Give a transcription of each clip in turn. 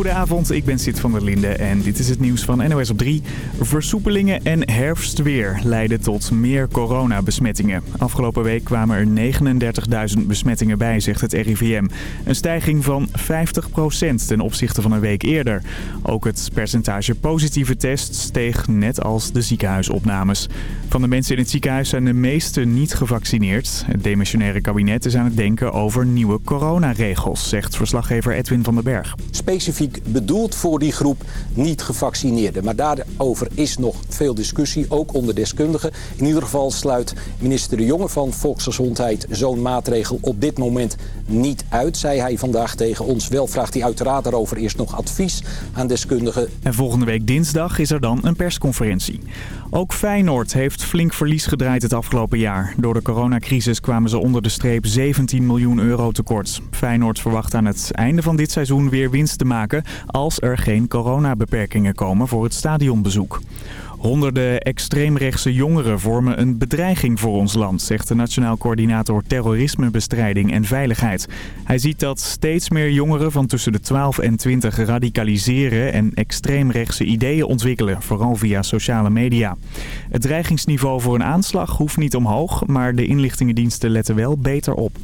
Goedenavond, ik ben Sid van der Linde en dit is het nieuws van NOS op 3. Versoepelingen en herfstweer leiden tot meer coronabesmettingen. Afgelopen week kwamen er 39.000 besmettingen bij, zegt het RIVM. Een stijging van 50% ten opzichte van een week eerder. Ook het percentage positieve tests steeg net als de ziekenhuisopnames. Van de mensen in het ziekenhuis zijn de meeste niet gevaccineerd. Het demissionaire kabinet is aan het denken over nieuwe coronaregels, zegt verslaggever Edwin van den Berg. Specifiek bedoeld voor die groep niet gevaccineerden. Maar daarover is nog veel discussie, ook onder deskundigen. In ieder geval sluit minister De Jonge van Volksgezondheid zo'n maatregel op dit moment niet uit, zei hij vandaag tegen ons. Wel vraagt hij uiteraard daarover eerst nog advies aan deskundigen. En volgende week dinsdag is er dan een persconferentie. Ook Feyenoord heeft flink verlies gedraaid het afgelopen jaar. Door de coronacrisis kwamen ze onder de streep 17 miljoen euro tekort. Feyenoord verwacht aan het einde van dit seizoen weer winst te maken... als er geen coronabeperkingen komen voor het stadionbezoek. Honderden extreemrechtse jongeren vormen een bedreiging voor ons land, zegt de Nationaal Coördinator Terrorismebestrijding en Veiligheid. Hij ziet dat steeds meer jongeren van tussen de 12 en 20 radicaliseren en extreemrechtse ideeën ontwikkelen, vooral via sociale media. Het dreigingsniveau voor een aanslag hoeft niet omhoog, maar de inlichtingendiensten letten wel beter op.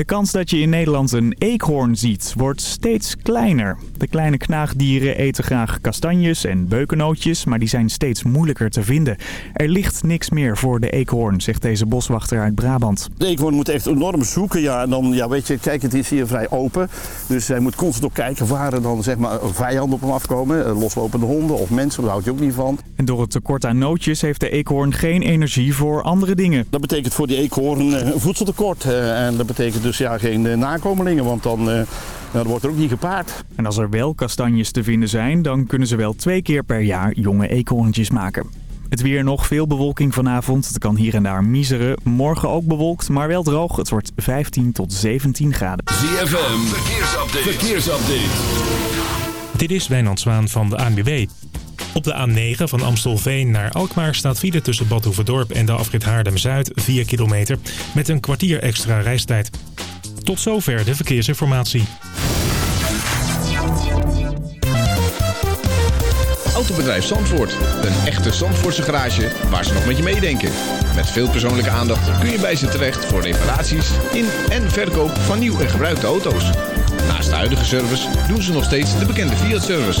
De kans dat je in Nederland een eekhoorn ziet wordt steeds kleiner. De kleine knaagdieren eten graag kastanjes en beukennootjes, maar die zijn steeds moeilijker te vinden. Er ligt niks meer voor de eekhoorn, zegt deze boswachter uit Brabant. De eekhoorn moet echt enorm zoeken. Ja, en dan, ja, weet je, kijk, het is hier vrij open. Dus hij moet constant op kijken waar er dan zeg maar, vijanden op hem afkomen. Eh, Loslopende honden of mensen, daar houdt hij ook niet van. En door het tekort aan nootjes heeft de eekhoorn geen energie voor andere dingen. Dat betekent voor die eekhoorn eh, voedseltekort. eh, En dat betekent dus ja, geen eh, nakomelingen, want dan, eh, nou, dan wordt er ook niet gepaard. En als er wel kastanjes te vinden zijn, dan kunnen ze wel twee keer per jaar jonge eekhoorntjes maken. Het weer nog, veel bewolking vanavond. Het kan hier en daar miseren. Morgen ook bewolkt, maar wel droog. Het wordt 15 tot 17 graden. ZFM, verkeersupdate. verkeersupdate. Dit is Wijnand Zwaan van de ANWB. Op de A9 van Amstelveen naar Alkmaar staat file tussen Bad Hoeverdorp en de afrit Haarlem-Zuid 4 kilometer met een kwartier extra reistijd. Tot zover de verkeersinformatie. Autobedrijf Zandvoort. Een echte Zandvoortse garage waar ze nog met je meedenken. Met veel persoonlijke aandacht kun je bij ze terecht voor reparaties in en verkoop van nieuw en gebruikte auto's. Naast de huidige service doen ze nog steeds de bekende Fiat-service.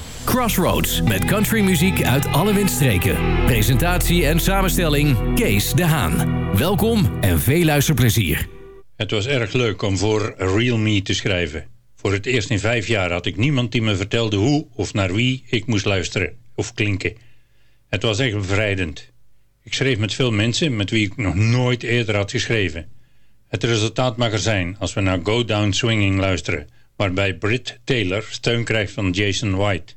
Crossroads met countrymuziek uit alle windstreken. Presentatie en samenstelling Kees de Haan. Welkom en veel luisterplezier. Het was erg leuk om voor Real Me te schrijven. Voor het eerst in vijf jaar had ik niemand die me vertelde hoe of naar wie ik moest luisteren of klinken. Het was echt bevrijdend. Ik schreef met veel mensen met wie ik nog nooit eerder had geschreven. Het resultaat mag er zijn als we naar Go Down Swinging luisteren, waarbij Brit Taylor steun krijgt van Jason White.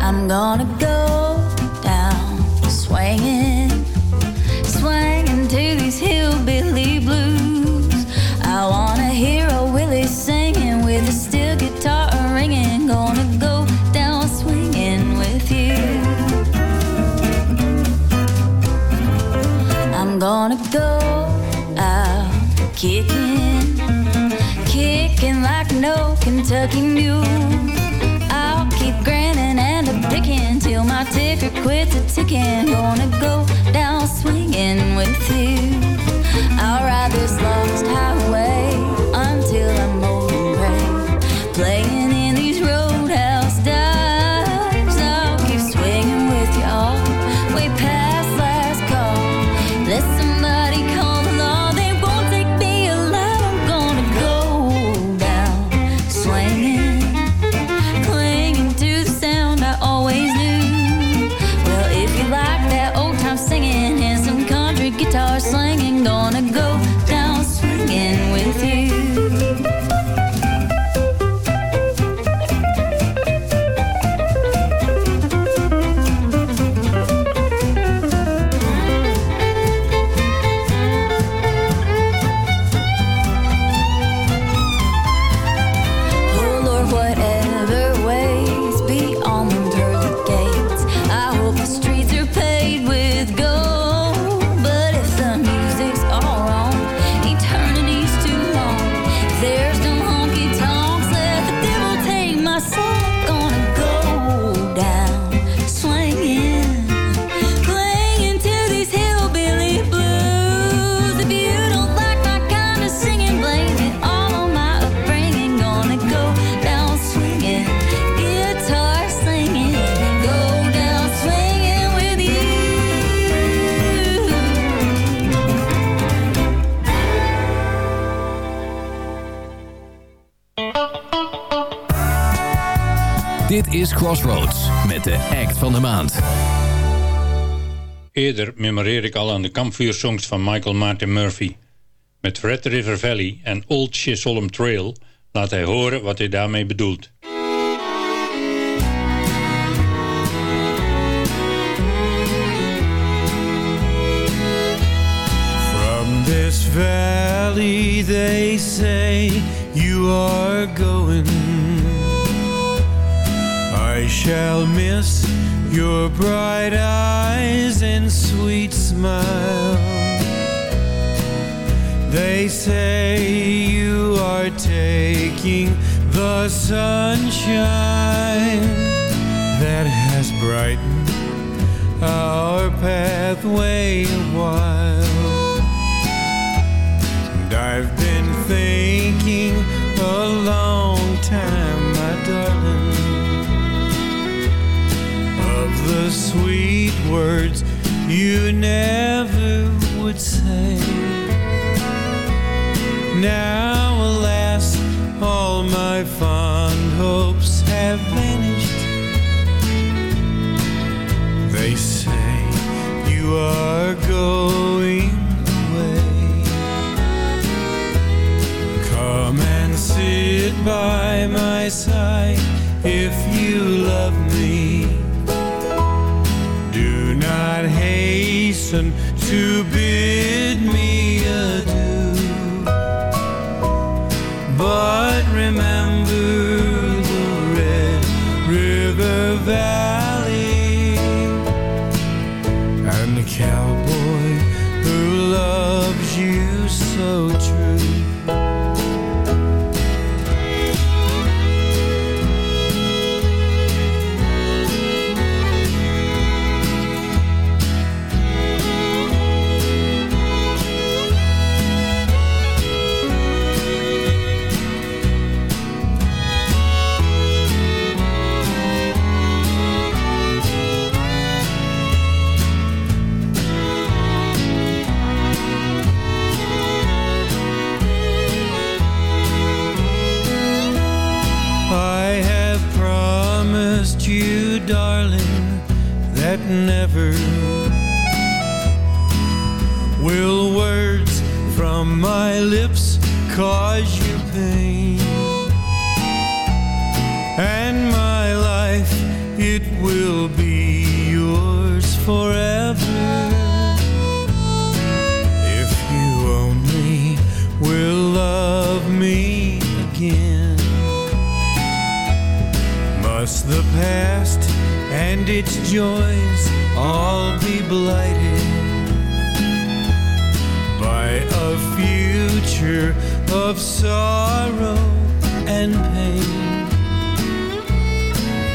I'm gonna go down swinging, swinging to these hillbilly blues. I wanna hear a Willie singing with a steel guitar ringing. Gonna go down swinging with you. I'm gonna go kicking, kicking like no Kentucky mule. I'll keep grinning and a picking till my ticker quits a ticking. Gonna go down swinging with you. I'll ride this lost highway until I'm old and gray. Playing de maand. Eerder memoreer ik al aan de kampvuursongs van Michael Martin Murphy. Met Red River Valley en Old Chisholm Trail laat hij horen wat hij daarmee bedoelt. From this valley, they say you are going. I shall miss your bright eyes and sweet smile. They say you are taking the sunshine that has brightened our pathway a while. And I've been thinking a long time, my darling, sweet words you never would say. Now, alas, all my fond hopes have vanished. They say you are going away. Come and sit by my side if to bid and its joys all be blighted by a future of sorrow and pain?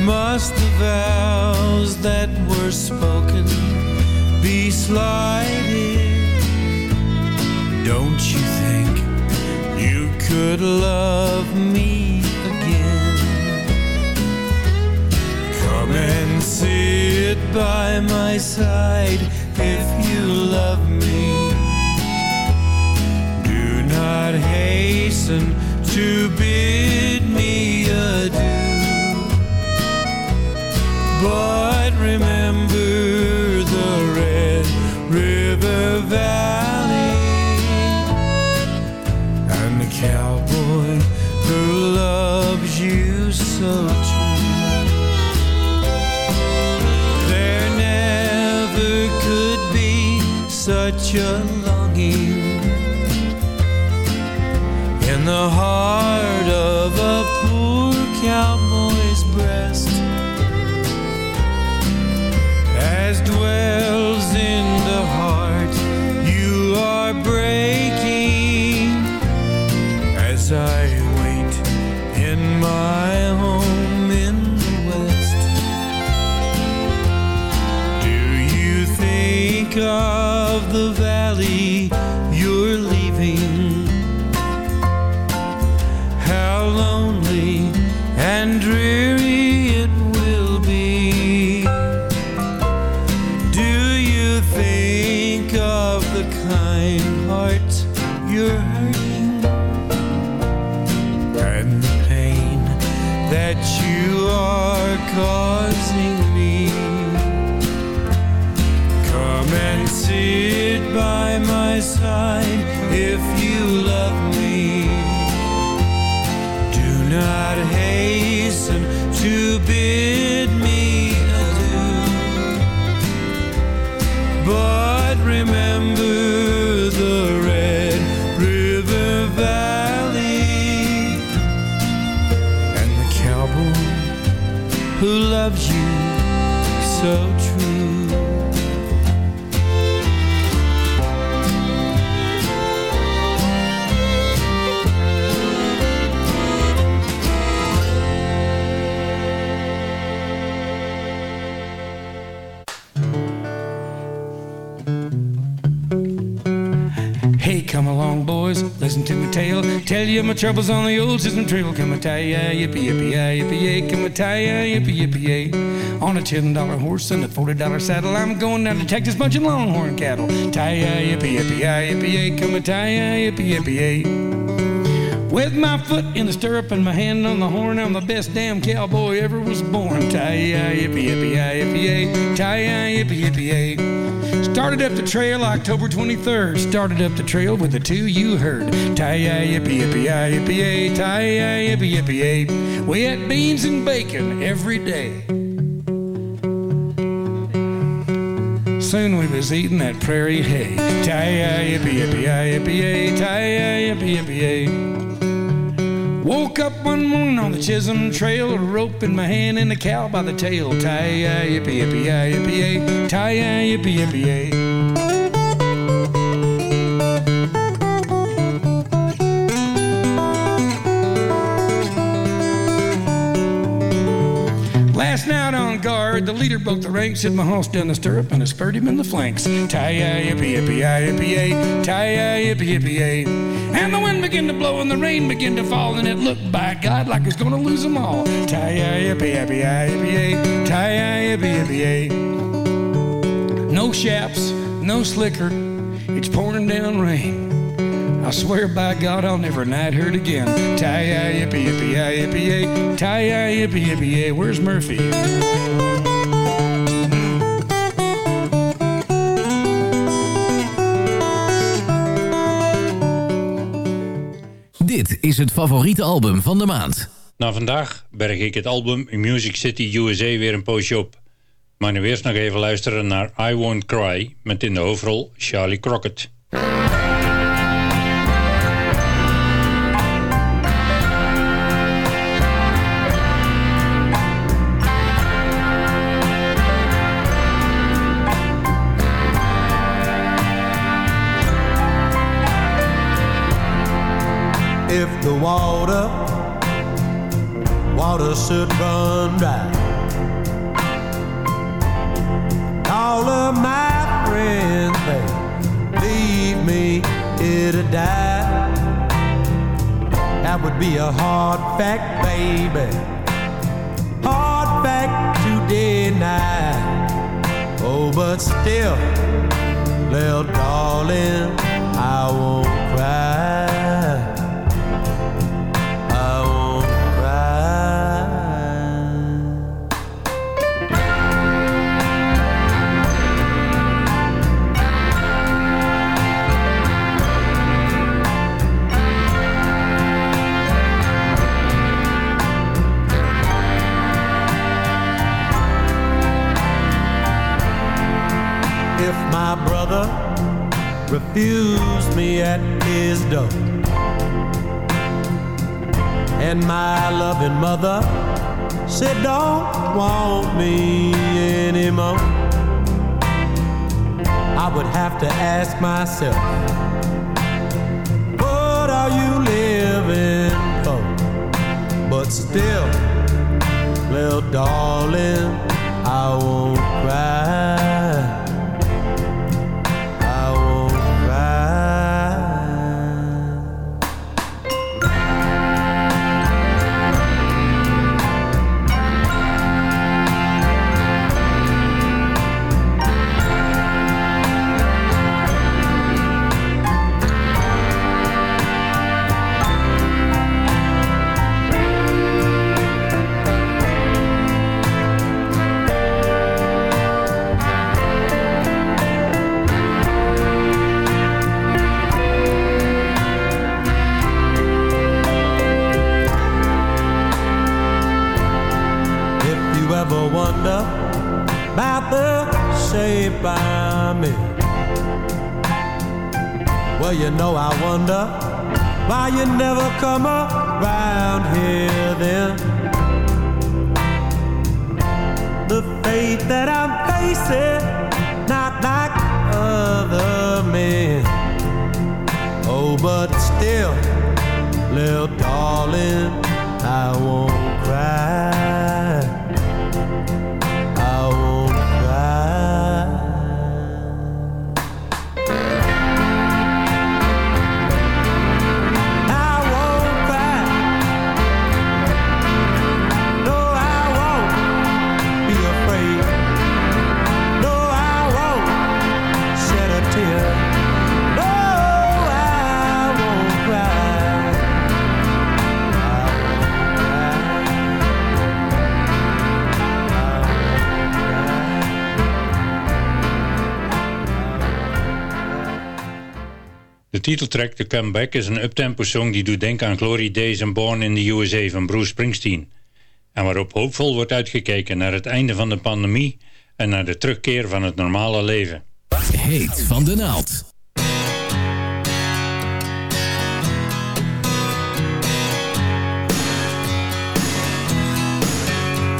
Must the vows that were spoken be slighted? Don't you think you could love me again? Come and sit by my side if you love me. Do not hasten to bid me adieu. But remember a longing in the heart of a poor cowboy's breast as dwells in the heart you are breaking as I wait in my home in the west. Do you think of the valley my troubles on the old Chisholm trail. Come and tie yippee yippee yippee yay. Come and tie yippee yippee yay. On a ten dollar horse and a forty dollar saddle, I'm going down to Texas bunching longhorn cattle. Tie yippee yippee yippee yay. Come and tie yippee yippee yay. With my foot in the stirrup and my hand on the horn, I'm the best damn cowboy ever was born. Tie yippee yippee yippee yay. Tie yippee yippee yay. Started up the trail October 23rd. Started up the trail with the two you heard. Tie-yi, yippee, yippee, yi, yippee. Tie-yi, yippee, yippee. We had beans and bacon every day. Soon we was eating that prairie hay. Tie-yi, yippee, yippee, yi, yippee. Tie-yi, yippee, yippee. Woke up one morning on the Chisholm Trail, a rope in my hand and a cow by the tail. Tie-yi, yippee, yippee, yi, yippee, yay. Tie-yi, yippee, on the leader broke the ranks, hit my horse down the stirrup, and I spurred him in the flanks. Tie-yi, yippee, yippee, yi, yippee, yay. Tie-yi, yippee, yippee, yay. And the wind began to blow and the rain began to fall, and it looked, by God, like it's gonna lose them all. Tie-yi, yippee, yippee, yi, yippee, yay. Tie-yi, yippee, yippee, yay. No shaps, no slicker, it's pouring down rain. I swear by God I'll never night herd again. Tie-yi, yippee, yippee, yi, is het favoriete album van de maand. Na vandaag berg ik het album Music City USA weer een poosje op. Maar nu eerst nog even luisteren naar I Won't Cry met in de hoofdrol Charlie Crockett. If the water, water should run dry. All of my friends, they leave me here to die. That would be a hard fact, baby. Hard fact to deny. Oh, but still, little darling, I won't refused me at his door. And my loving mother said don't want me anymore. I would have to ask myself what are you living for? But still little darling I won't cry Well, you know I wonder why you never come around here then. The fate that I'm facing, not like other men. Oh, but still, little darling, I won't cry. De titeltrack The Comeback is een uptempo song die doet denken aan Glory Days en Born in the USA van Bruce Springsteen. En waarop hoopvol wordt uitgekeken naar het einde van de pandemie en naar de terugkeer van het normale leven. Heet van de naald.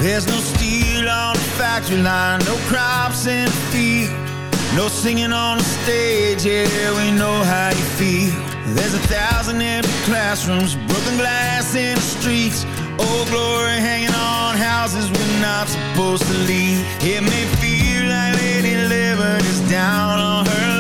There's no steel on the factory line, no crops in the field, no singing on the stage. Yeah, we know how you feel. There's a thousand empty classrooms, broken glass in the streets, old glory hanging on houses we're not supposed to leave. It may feel like Lady Liberty's down on her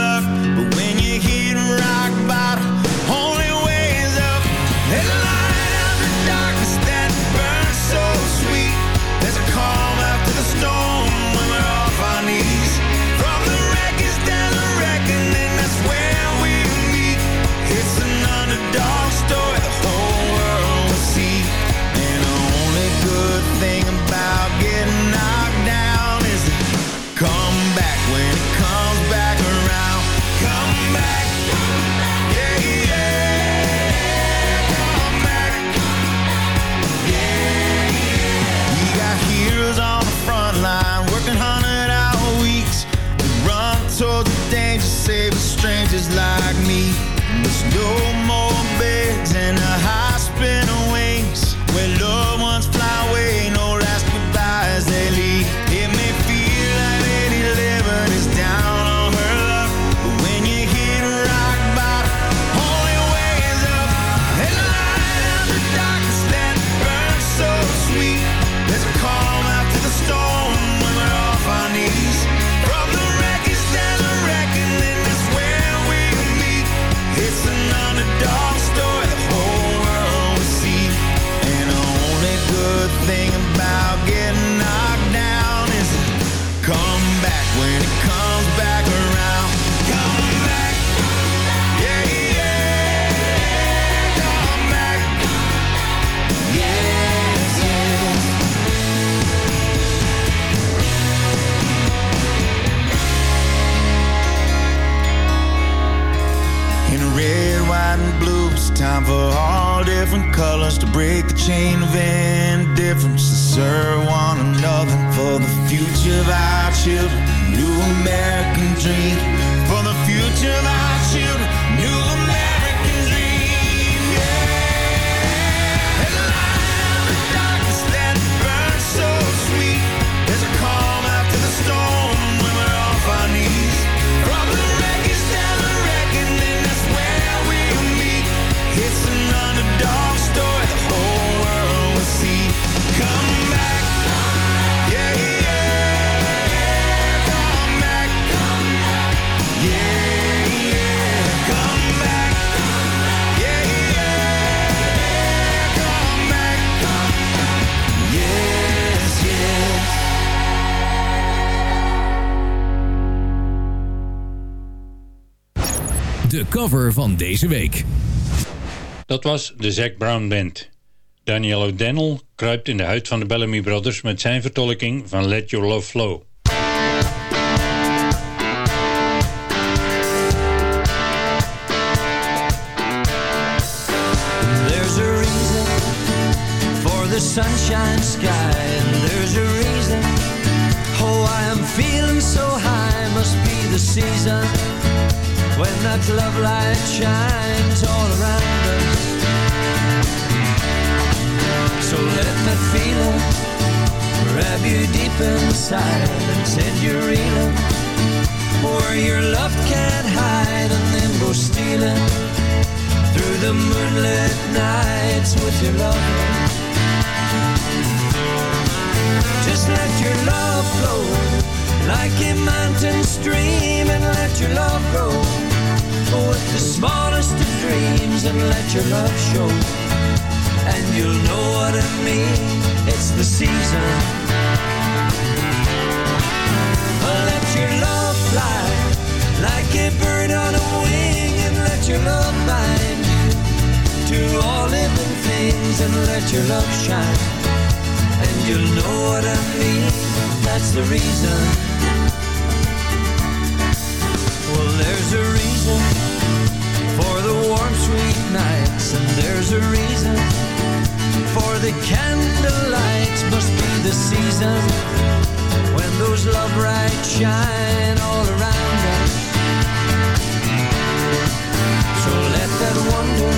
van deze week. Dat was de Zack Brown Band. Daniel O'Donnell kruipt in de huid van de Bellamy Brothers... met zijn vertolking van Let Your Love Flow. There's a reason for the sunshine sky and there's a reason oh I am feeling so high must be the season when that love light shines all around us. So let that feeling grab you deep inside and send you reeling where your love can't hide and then go stealing through the moonlit nights with your lover. Just let your love flow like a mountain stream and let your love grow with the smallest of dreams and let your love show. And you'll know what I mean it's the season. Let your love fly like a bird on a wing and let your love bind you to all living things and let your love shine. And you'll know what I mean that's the reason there's a reason for the warm sweet nights and there's a reason for the candlelight must be the season when those love lights shine all around us. So let that wonder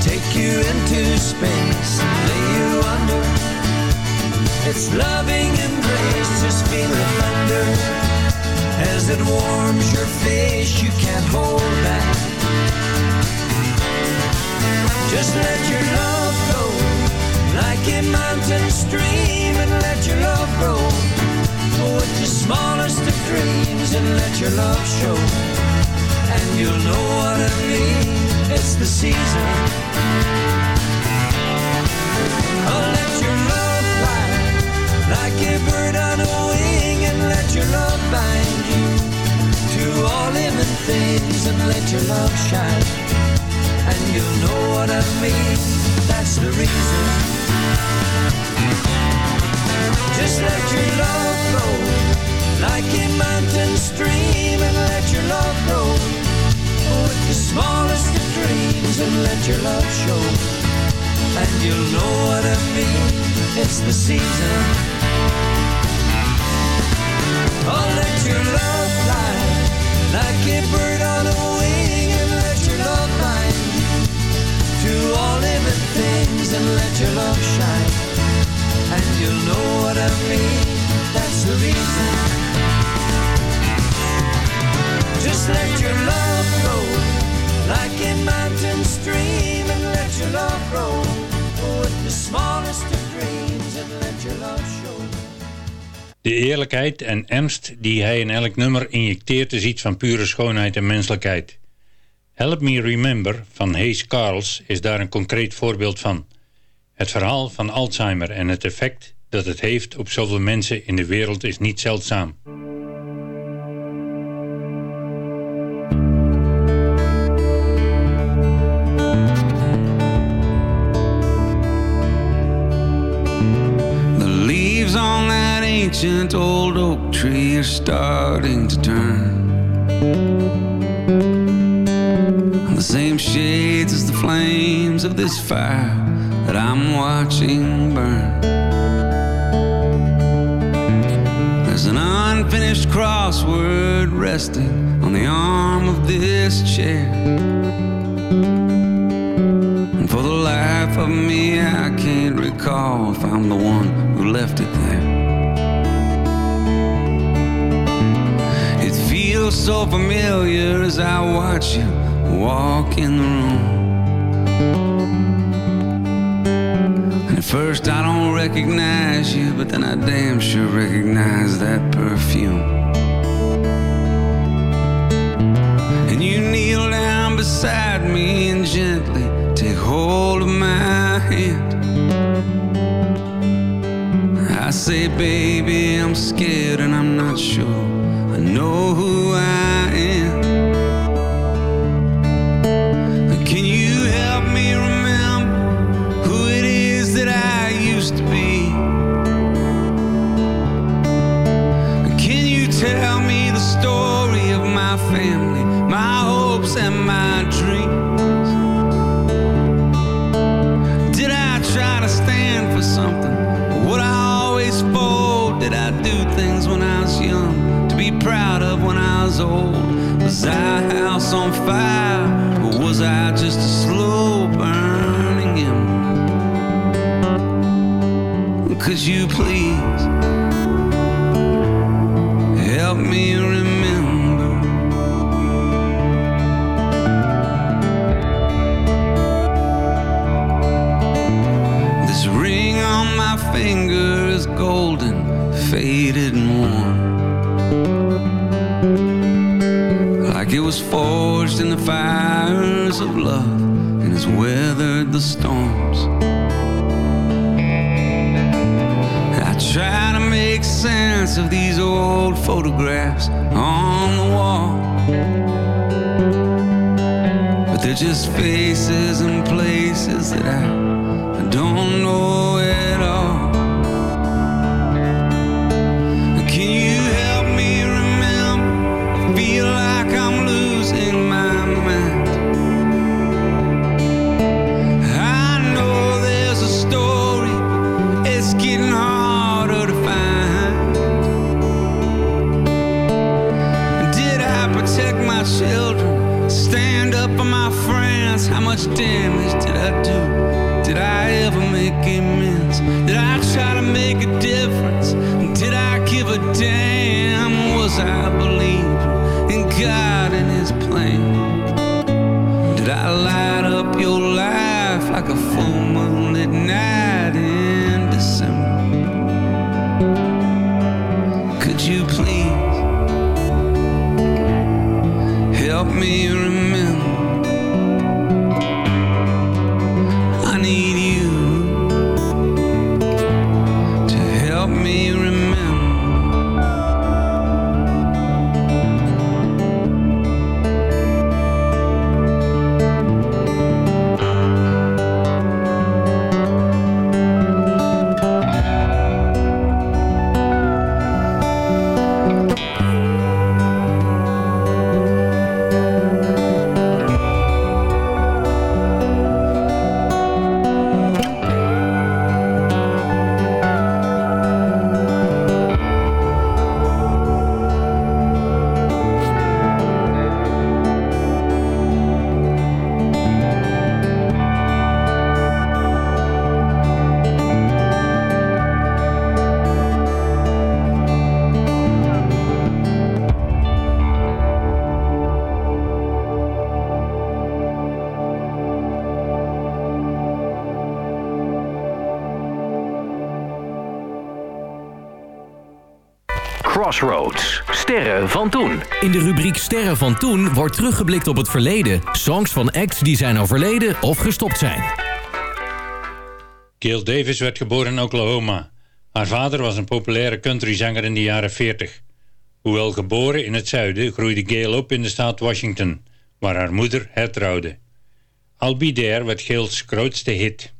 take you into space and lay you under. Its loving embrace just feel the thunder as it warms your face you can't hold back. Just let your love flow like a mountain stream and let your love grow with the smallest of dreams and let your love show. And you'll know what I mean it's the season. Oh let your love fly like a bird on a wing let your love bind you to all living things and let your love shine. And you'll know what I mean. That's the reason. Just let your love flow like a mountain stream and let your love grow with the smallest of dreams and let your love show. And you'll know what I mean. It's the season oh let your love fly. Like a bird on a wing and let your love you to all living things and let your love shine. And you'll know what I mean. That's the reason. Just let your love flow like a mountain stream and let your love grow. With the smallest of dreams and let your love show De eerlijkheid en ernst die hij in elk nummer injecteert is iets van pure schoonheid en menselijkheid. Help Me Remember van Hayes Carls is daar een concreet voorbeeld van. Het verhaal van Alzheimer en het effect dat het heeft op zoveel mensen in de wereld is niet zeldzaam. Ancient old oak tree are starting to turn. And The same shades as the flames of this fire that I'm watching burn. There's an unfinished crossword resting on the arm of this chair. And for the life of me, I can't recall if I'm the one who left it there. So familiar as I watch you walk in the room. At first, I don't recognize you, but then I damn sure recognize that perfume. And you kneel down beside me and gently take hold of my hand. I say, baby, I'm scared and I'm not sure I know who Was our house on fire, or was I just a slow burning ember? You please storms. I try to make sense of these old photographs on the wall. But they're just faces and places that I, much damage did I do? Did I ever make amends? Did I try to make a difference? Did I give a damn? Was I believe in God and His plan? Did I light up your life like a full moonlit night in December? Could you please help me Sterren van toen wordt teruggeblikt op het verleden. Songs van acts die zijn overleden of gestopt zijn. Gail Davis werd geboren in Oklahoma. Haar vader was een populaire countryzanger in de jaren 40. Hoewel geboren in het zuiden groeide Gail op in de staat Washington, waar haar moeder hertrouwde. Be There werd Gail's grootste hit.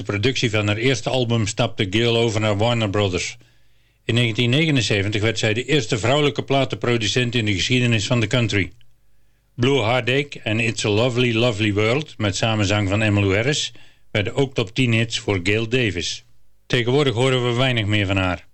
de productie van haar eerste album stapte Gail over naar Warner Brothers. In 1979 werd zij de eerste vrouwelijke platenproducent in de geschiedenis van de country. Blue Heartache en It's a Lovely Lovely World met samenzang van Emmylou Harris werden ook top 10 hits voor Gail Davis. Tegenwoordig horen we weinig meer van haar.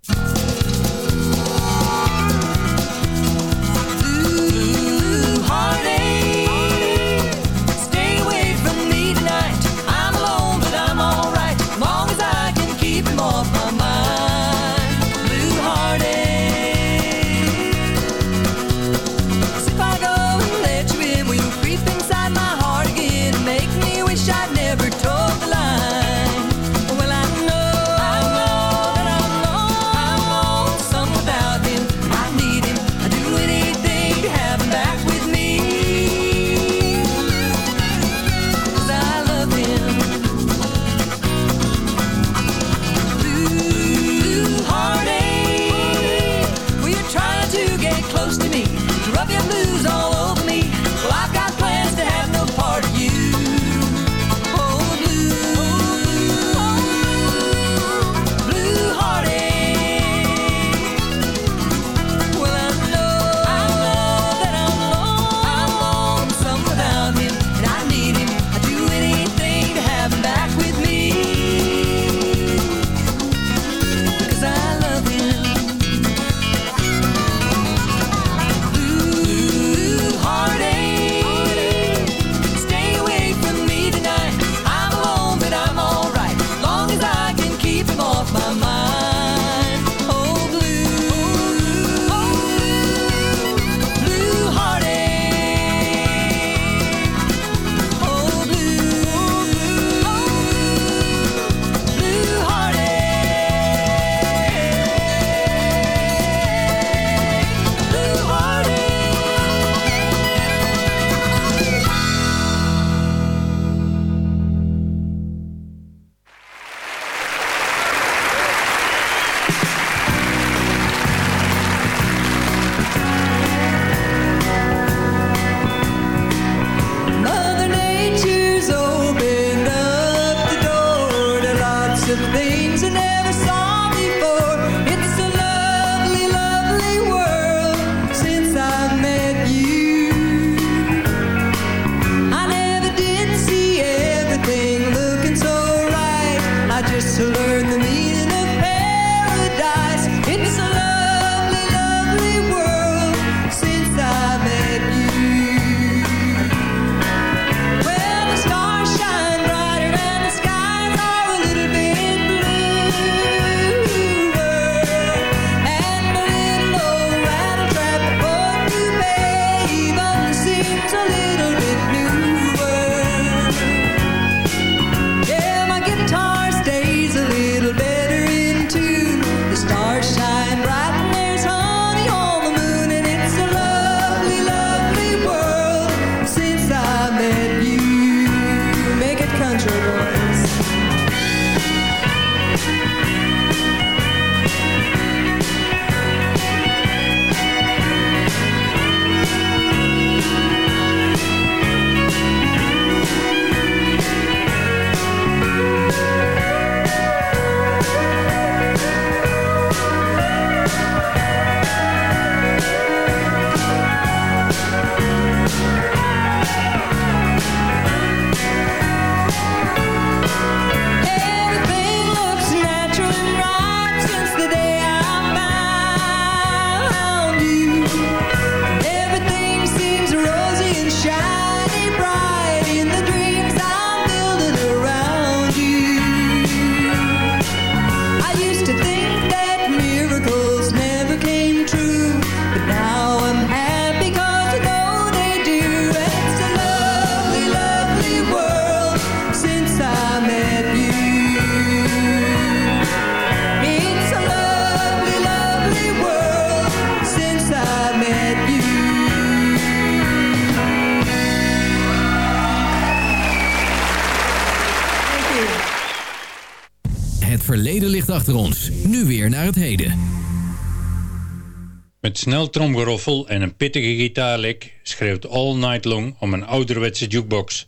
snel tromgeroffel en een pittige gitaarlik schreeuwt All Night Long om een ouderwetse jukebox.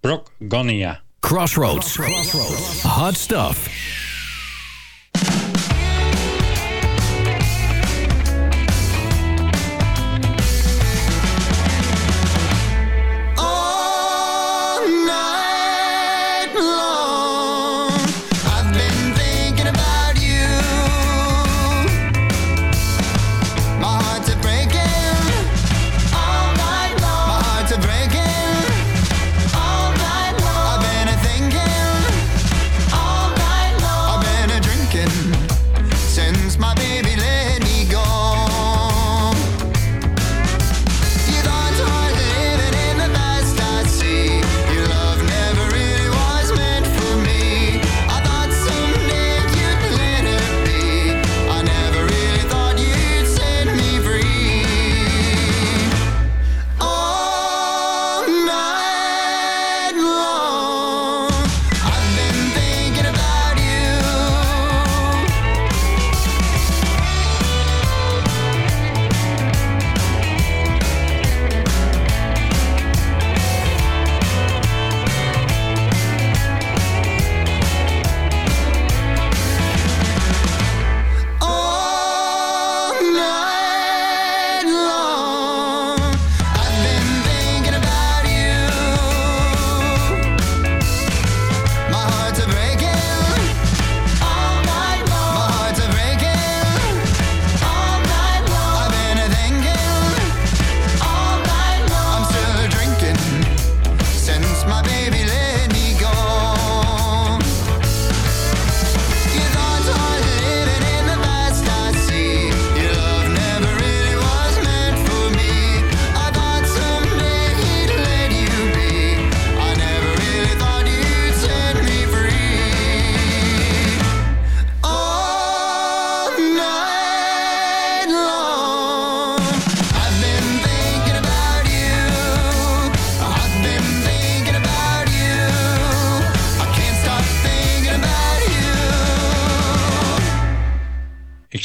Brock Gonia. Crossroads. Crossroads. Hot stuff.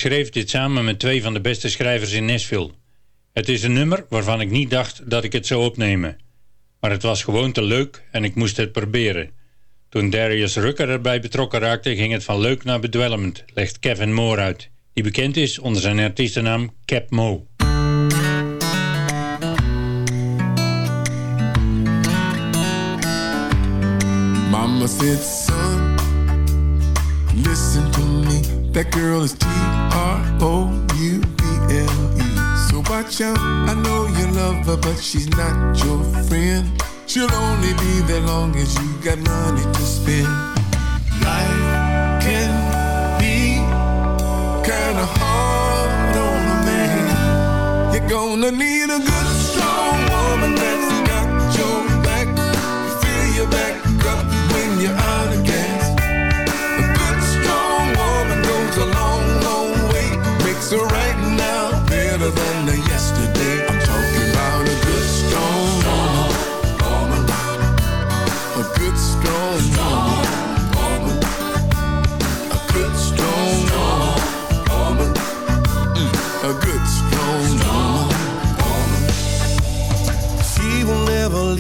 schreef dit samen met twee van de beste schrijvers in Nashville. Het is een nummer waarvan ik niet dacht dat ik het zou opnemen. Maar het was gewoon te leuk en ik moest het proberen. Toen Darius Rucker erbij betrokken raakte, ging het van leuk naar bedwelmend, legt Kevin Moore uit, die bekend is onder zijn artiestennaam Cap Mo. Mama said, son, listen to me. That girl is T R O U B L E. So watch out, I know you love her, but she's not your friend. She'll only be there long as you got money to spend. Life can be kinda hard on a man. You're gonna need a good, strong woman. That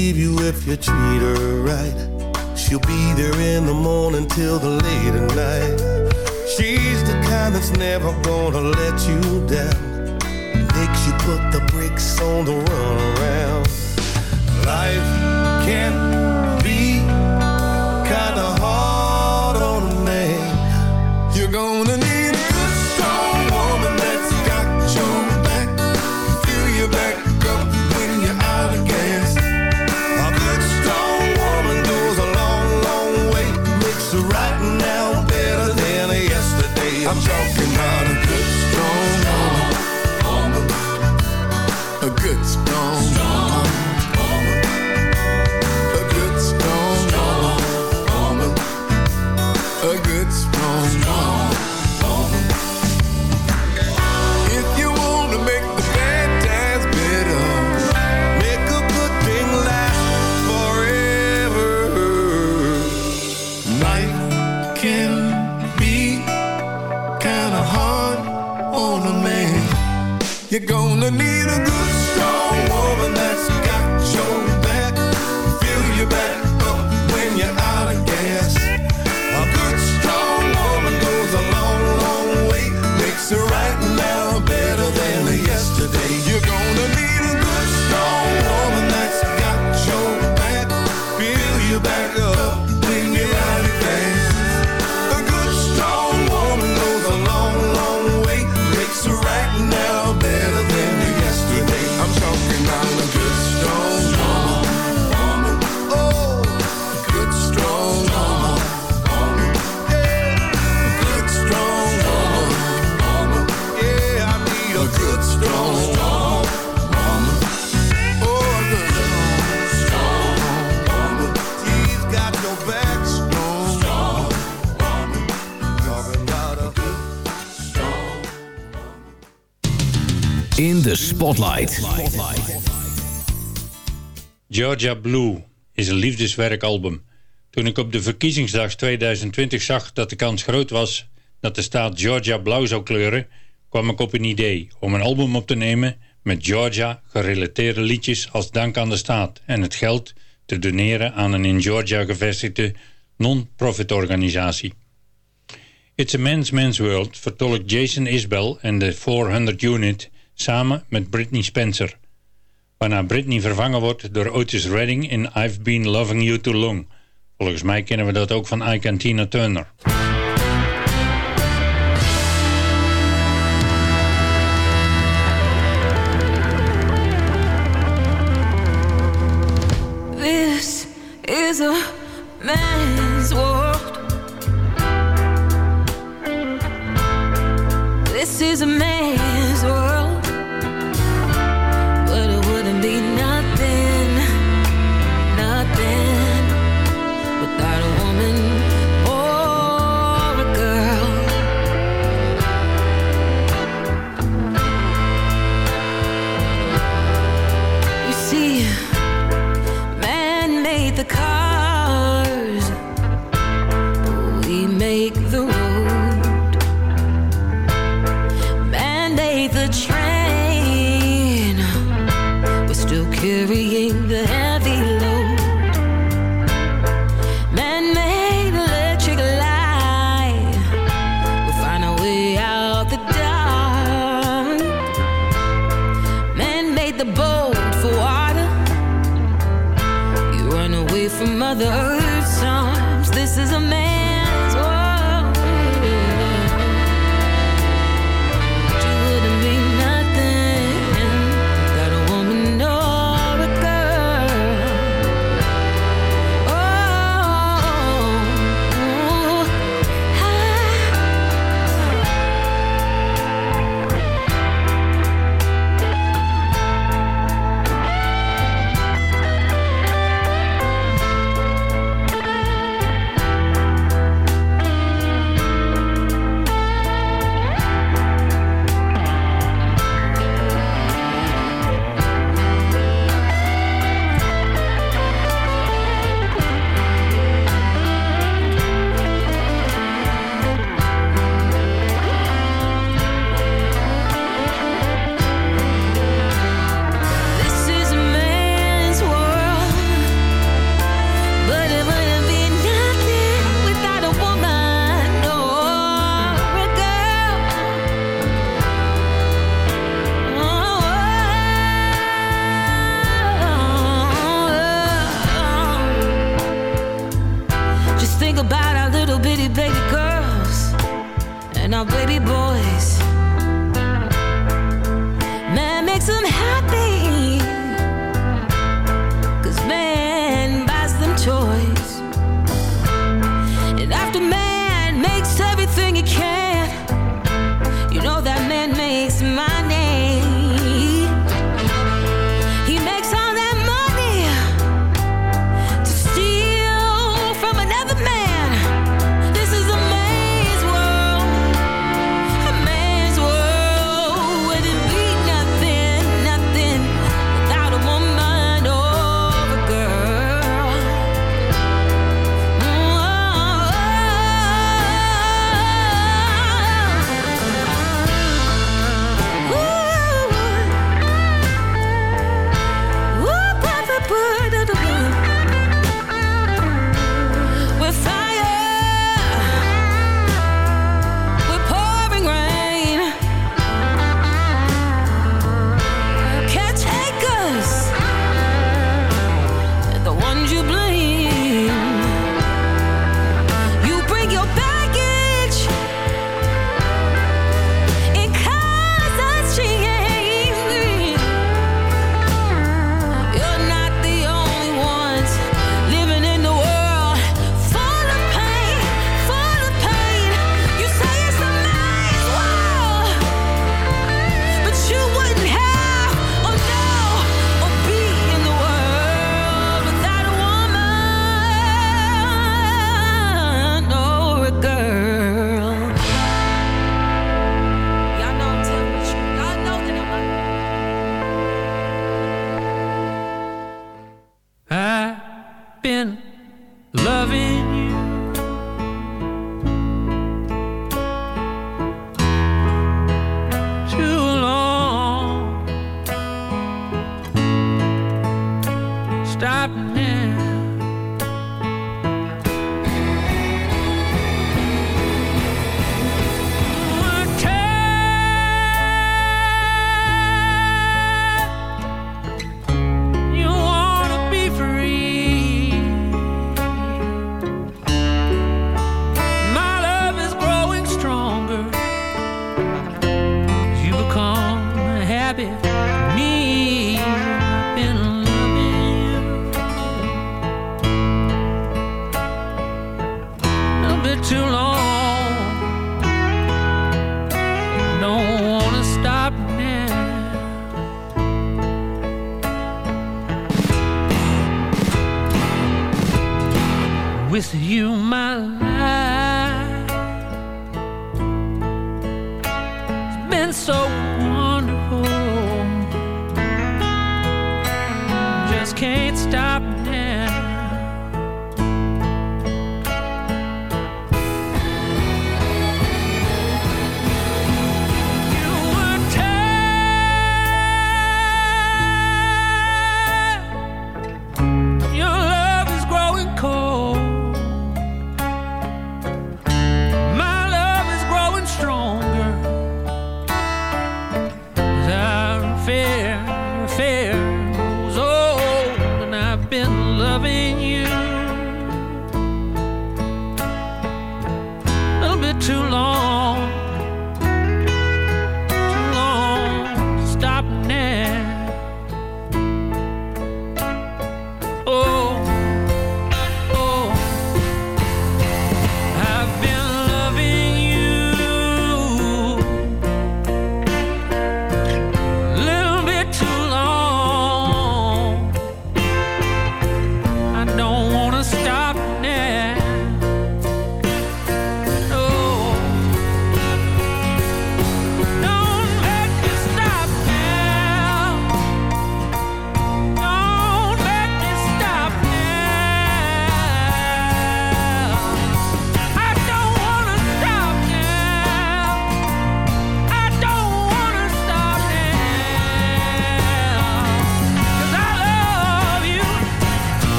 leave you if you treat her right. She'll be there in the morning till the late at night. She's the kind that's never gonna let you down. Makes you put the brakes on the runaround. Life can't in de Spotlight. Georgia Blue is een liefdeswerkalbum. Toen ik op de verkiezingsdag 2020 zag dat de kans groot was dat de staat Georgia blauw zou kleuren, kwam ik op een idee om een album op te nemen met Georgia gerelateerde liedjes als dank aan de staat en het geld te doneren aan een in Georgia gevestigde non-profit organisatie. It's a Man's Man's World vertolkt Jason Isbell en de 400 Unit samen met Britney Spencer. Waarna Britney vervangen wordt door Otis Redding in I've Been Loving You Too Long. Volgens mij kennen we dat ook van Ike en Tina Turner. Man the boat for water. You run away from Earth's arms. This is a man's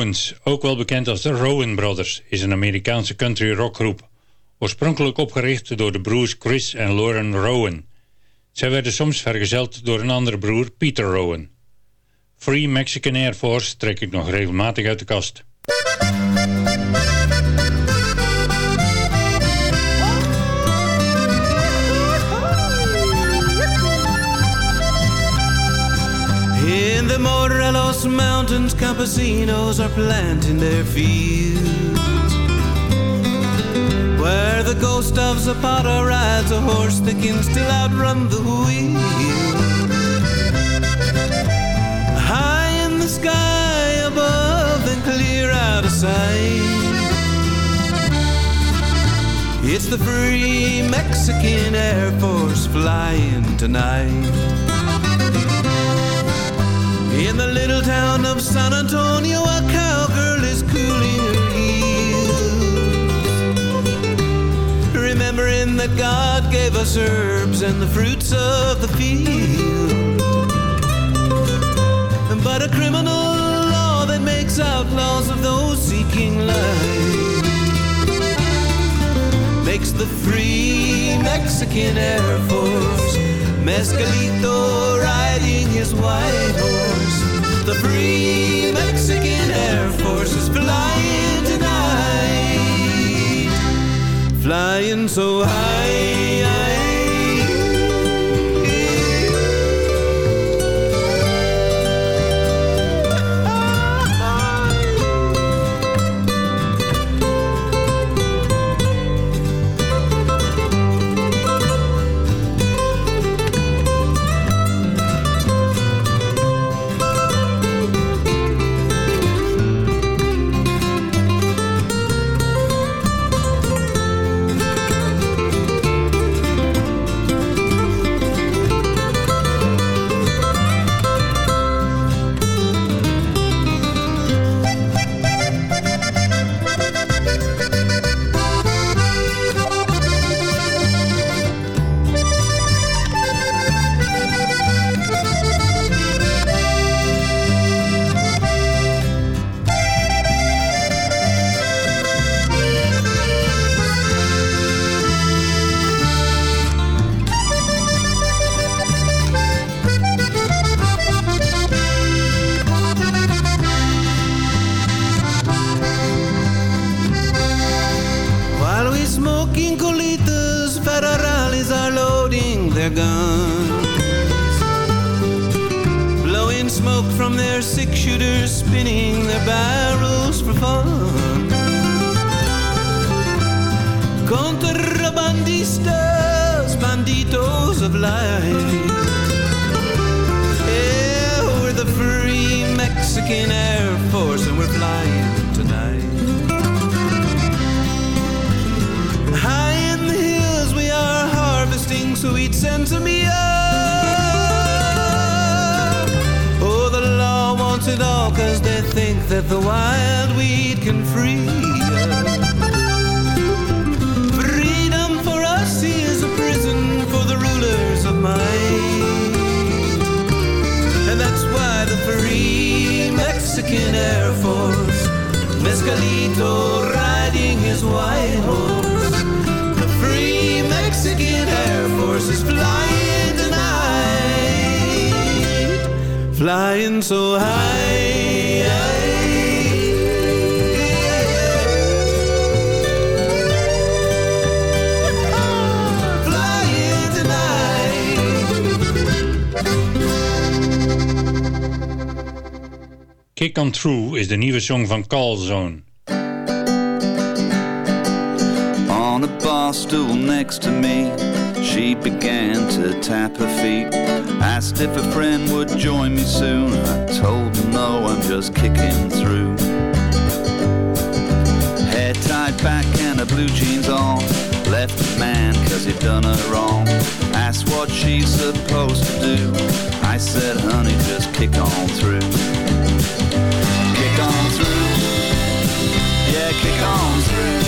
Rowans, ook wel bekend als de Rowan Brothers, is een Amerikaanse country rockgroep. Oorspronkelijk opgericht door de broers Chris en Lauren Rowan. Zij werden soms vergezeld door een andere broer, Peter Rowan. Free Mexican Air Force trek ik nog regelmatig uit de kast. Morelos Mountains, campesinos are planting their fields. Where the ghost of Zapata rides a horse that can still outrun the wheel. High in the sky above and clear out of sight. It's the free Mexican Air Force flying tonight. In the little town of San Antonio, a cowgirl is cooling her heels. Remembering that God gave us herbs and the fruits of the field. But a criminal law that makes outlaws of those seeking life makes the free Mexican Air Force. Mescalito riding his white horse. The free Mexican Air Force is flying tonight. Flying so high. gangsters, banditos of light. Yeah, we're the free Mexican Air Force, and we're flying tonight. High in the hills, we are harvesting sweet sinsemilla. Oh, the law wants it all, cause they think that the wild weed can free. Mescalito riding his white horse. The free Mexican Air Force is flying tonight, flying so high. Kick on Through is de nieuwe song van Calzone. On a bar stool next to me She began to tap her feet. Asked if a friend would join me soon. I told her no, I'm just kicking through. Hair tied back and her blue jeans on. Left the man cause he'd done her wrong. Asked what she's supposed to do. I said honey, just kick on through. Kick on through, yeah, kick on through.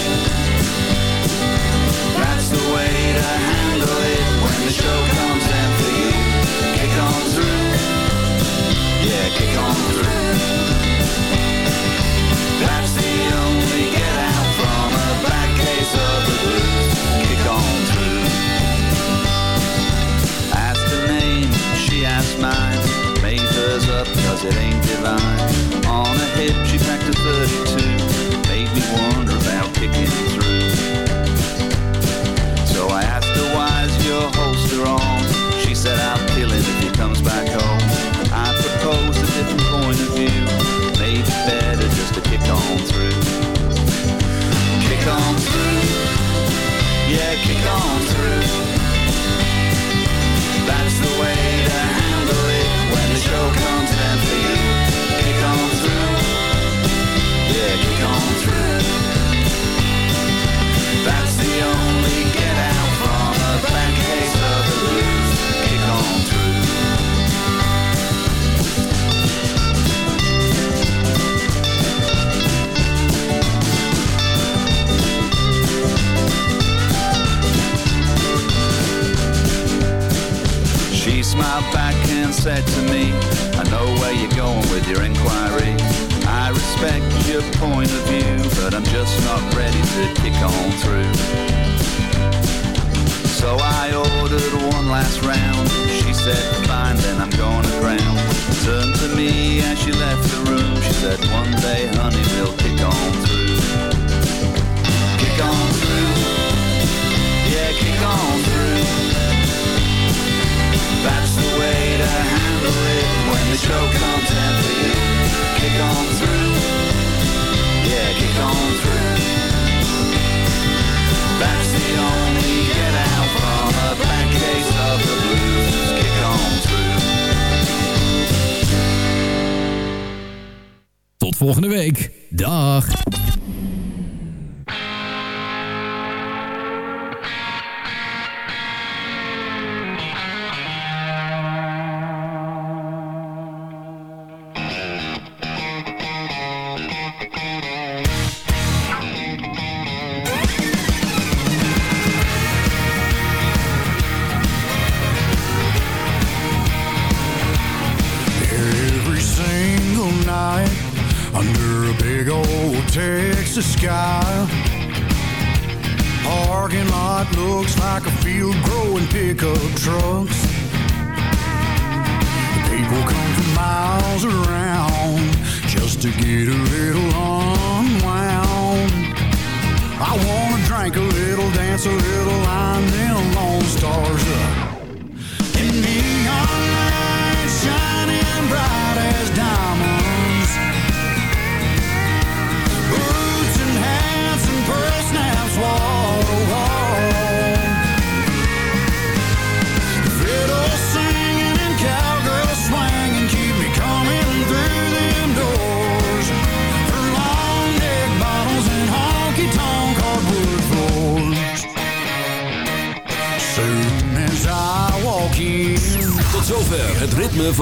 volgende week. Dag!